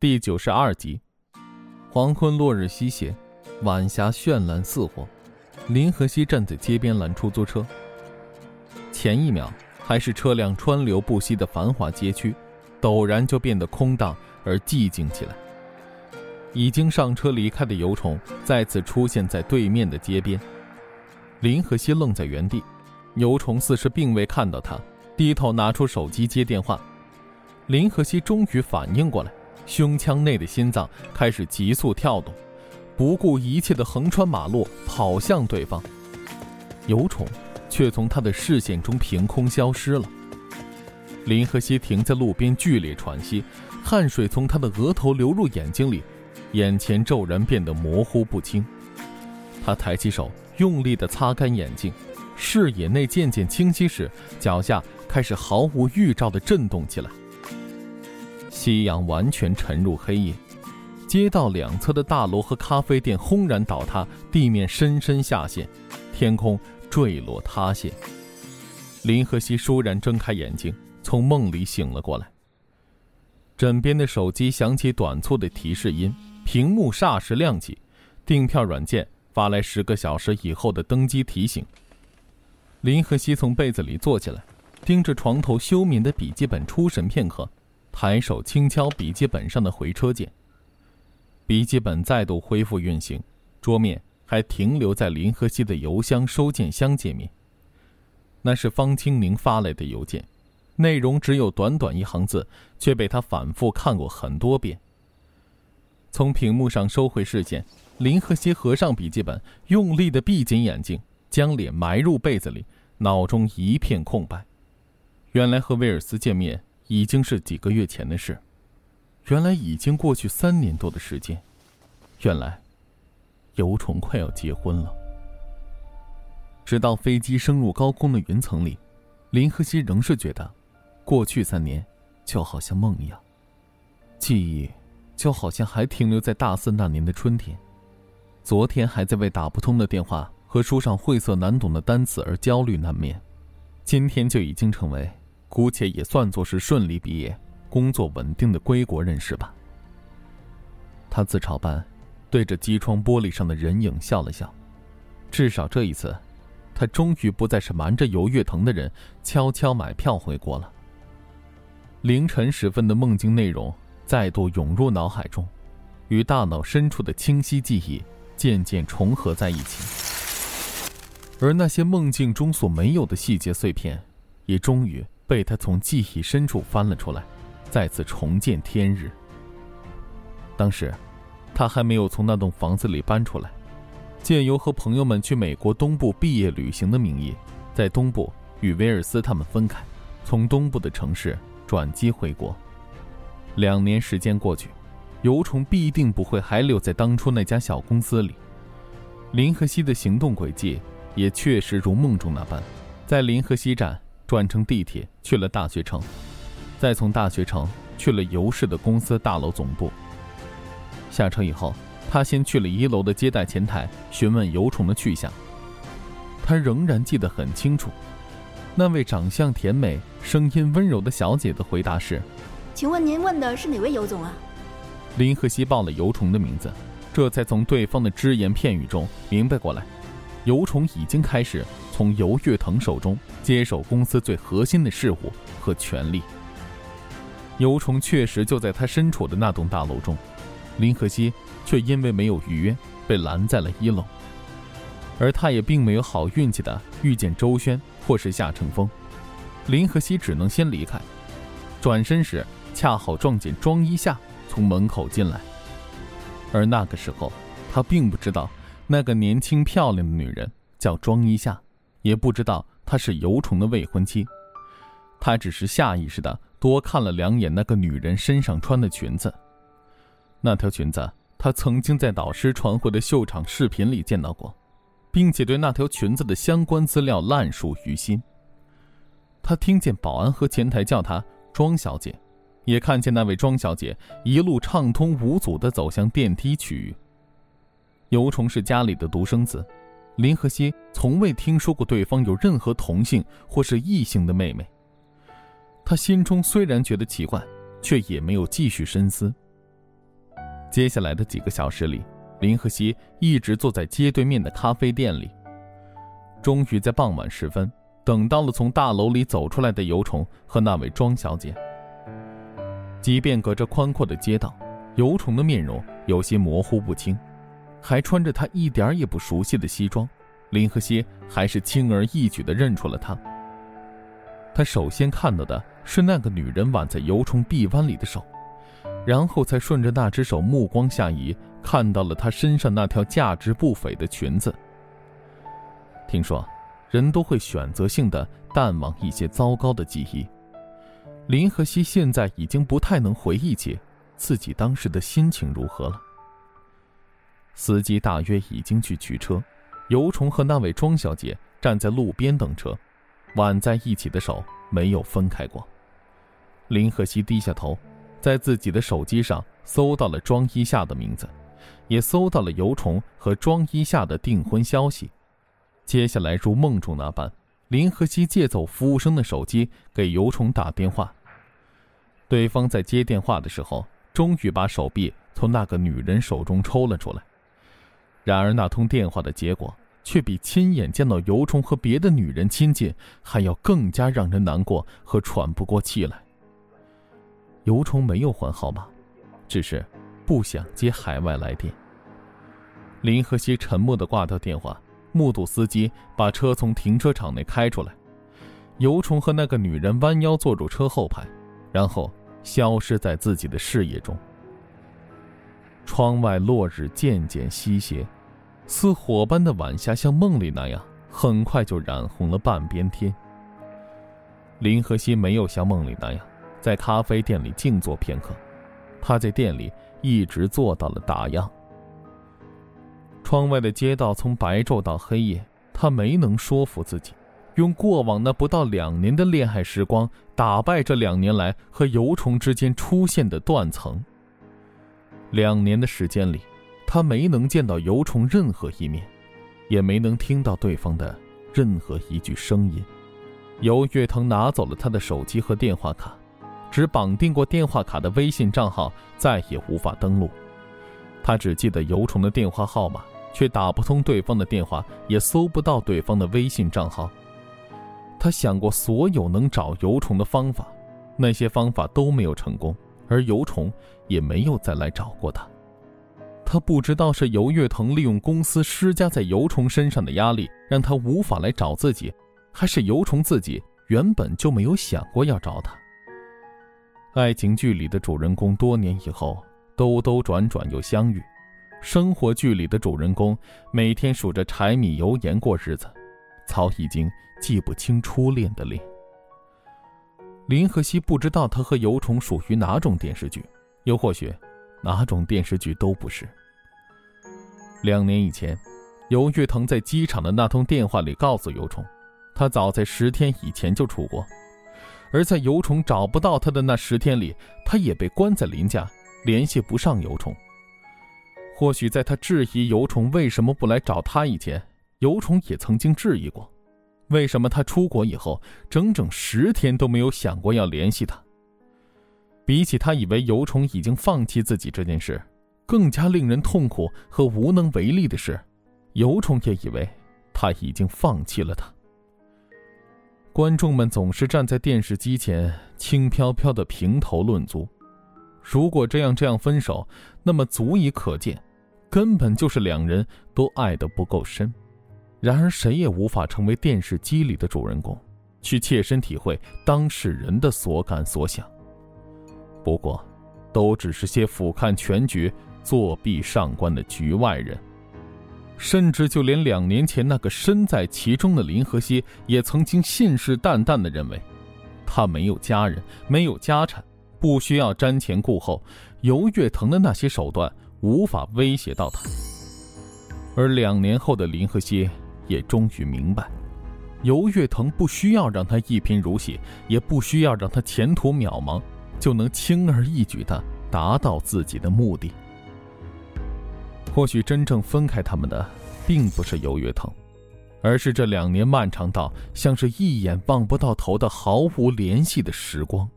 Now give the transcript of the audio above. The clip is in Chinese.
第九十二集，黄昏落日西斜，晚霞绚烂似火。林和熙站在街边拦出租车。前一秒还是车辆川流不息的繁华街区，陡然就变得空荡而寂静起来。已经上车离开的尤虫再次出现在对面的街边。林和熙愣在原地，尤虫似是并未看到他，低头拿出手机接电话。林和熙终于反应过来。胸腔内的心脏开始急速跳动，不顾一切的横穿马路跑向对方。有虫却从他的视线中凭空消失了。林和熙停在路边，剧烈喘息，汗水从他的额头流入眼睛里，眼前骤然变得模糊不清。他抬起手，用力地擦干眼睛，视野内渐渐清晰时，脚下开始毫无预兆地震动起来。夕阳完全沉入黑夜，街道两侧的大楼和咖啡店轰然倒塌，地面深深下陷，天空坠落塌陷。林和熙倏然睁开眼睛，从梦里醒了过来。枕边的手机响起短促的提示音，屏幕霎时亮起，订票软件发来十个小时以后的登机提醒。林和熙从被子里坐起来，盯着床头休眠的笔记本出神片刻。抬手轻敲笔记本上的回车键，笔记本再度恢复运行，桌面还停留在林和熙的邮箱收件箱界面。那是方清宁发来的邮件，内容只有短短一行字，却被他反复看过很多遍。从屏幕上收回视线，林和熙合上笔记本，用力的闭紧眼睛，将脸埋入被子里，脑中一片空白。原来和威尔斯见面。已经是几个月前的事，原来已经过去三年多的时间，原来，尤虫快要结婚了。直到飞机升入高空的云层里，林和熙仍是觉得，过去三年就好像梦一样，记忆就好像还停留在大四那年的春天，昨天还在为打不通的电话和书上晦涩难懂的单词而焦虑难眠，今天就已经成为。姑且也算作是顺利毕业、工作稳定的归国人士吧。他自嘲般对着机窗玻璃上的人影笑了笑，至少这一次，他终于不再是瞒着尤月腾的人悄悄买票回国了。凌晨时分的梦境内容再度涌入脑海中，与大脑深处的清晰记忆渐渐重合在一起，而那些梦境中所没有的细节碎片，也终于。被他从记忆深处翻了出来，再次重见天日。当时，他还没有从那栋房子里搬出来，借由和朋友们去美国东部毕业旅行的名义，在东部与威尔斯他们分开，从东部的城市转机回国。两年时间过去，尤虫必定不会还留在当初那家小公司里。林和熙的行动轨迹也确实如梦中那般，在林和熙站。转乘地铁去了大学城，再从大学城去了尤氏的公司大楼总部。下车以后，他先去了一楼的接待前台询问尤虫的去向。他仍然记得很清楚，那位长相甜美、声音温柔的小姐的回答是：“请问您问的是哪位尤总啊？”林和熙报了尤虫的名字，这才从对方的只言片语中明白过来，尤虫已经开始。从尤月腾手中接手公司最核心的事务和权力。尤虫确实就在他身处的那栋大楼中，林和熙却因为没有预约被拦在了一楼。而他也并没有好运气的遇见周轩或是夏乘风，林和熙只能先离开。转身时恰好撞见庄一夏从门口进来，而那个时候他并不知道那个年轻漂亮的女人叫庄一夏。也不知道她是尤虫的未婚妻，他只是下意识的多看了两眼那个女人身上穿的裙子。那条裙子，他曾经在导师传回的秀场视频里见到过，并且对那条裙子的相关资料烂熟于心。他听见保安和前台叫她庄小姐，也看见那位庄小姐一路畅通无阻地走向电梯区域。尤虫是家里的独生子。林和熙从未听说过对方有任何同性或是异性的妹妹。他心中虽然觉得奇怪，却也没有继续深思。接下来的几个小时里，林和熙一直坐在街对面的咖啡店里。终于在傍晚时分，等到了从大楼里走出来的尤虫和那位庄小姐。即便隔着宽阔的街道，尤虫的面容有些模糊不清，还穿着他一点也不熟悉的西装，林和熙还是轻而易举地认出了他。他首先看到的是那个女人挽在油虫臂弯里的手。然后才顺着那只手目光下移，看到了她身上那条价值不菲的裙子。听说，人都会选择性的淡忘一些糟糕的记忆。林和熙现在已经不太能回忆起自己当时的心情如何了。司机大约已经去取车，尤虫和那位庄小姐站在路边等车，挽在一起的手没有分开过。林和熙低下头。在自己的手机上搜到了庄一夏的名字，也搜到了尤虫和庄一夏的订婚消息。接下来如梦中那般，林和熙借走服务生的手机给尤虫打电话。对方在接电话的时候，终于把手臂从那个女人手中抽了出来。然而那通电话的结果，却比亲眼见到尤虫和别的女人亲近还要更加让人难过和喘不过气来。尤虫没有换号码，只是不想接海外来电。林和熙沉默地挂掉电话，目睹司机把车从停车场内开出来。尤虫和那个女人弯腰坐入车后排，然后消失在自己的视野中。窗外落日渐渐西斜，似火般的晚霞像梦里那样，很快就染红了半边天。林和熙没有像梦里那样。在咖啡店里静坐片刻，他在店里一直坐到了打烊。窗外的街道从白昼到黑夜，他没能说服自己，用过往那不到两年的恋爱时光打败这两年来和游虫之间出现的断层。两年的时间里，他没能见到游虫任何一面，也没能听到对方的任何一句声音。尤月腾拿走了他的手机和电话卡。只绑定过电话卡的微信账号再也无法登录，他只记得尤虫的电话号码，却打不通对方的电话，也搜不到对方的微信账号。他想过所有能找尤虫的方法，那些方法都没有成功，而尤虫也没有再来找过他。他不知道是尤月腾利用公司施加在尤虫身上的压力，让他无法来找自己，还是尤虫自己原本就没有想过要找他。爱情剧里的主人公多年以后兜兜转转又相遇，生活剧里的主人公每天数着柴米油盐过日子，早已经记不清初恋的脸。林和熙不知道他和尤虫属于哪种电视剧，又或许哪种电视剧都不是。两年以前，尤月腾在机场的那通电话里告诉尤虫，他早在十天以前就出国。而在尤虫找不到他的那十天里，他也被关在林家，联系不上尤虫。或许在他质疑尤虫为什么不来找他以前，尤虫也曾经质疑过，为什么他出国以后整整十天都没有想过要联系他。比起他以为尤虫已经放弃自己这件事，更加令人痛苦和无能为力的是，尤虫也以为他已经放弃了他。观众们总是站在电视机前，轻飘飘的评头论足。如果这样这样分手，那么足以可见，根本就是两人都爱得不够深。然而，谁也无法成为电视机里的主人公，去切身体会当事人的所感所想。不过，都只是些俯瞰全局、作弊上官的局外人。甚至就连两年前那个身在其中的林和熙，也曾经信誓旦旦地认为，他没有家人，没有家产，不需要瞻前顾后，尤月腾的那些手段无法威胁到他。而两年后的林和熙也终于明白，尤月腾不需要让他一贫如洗，也不需要让他前途渺茫，就能轻而易举地达到自己的目的。或许真正分开他们的，并不是尤月腾，而是这两年漫长到像是一眼望不到头的毫无联系的时光。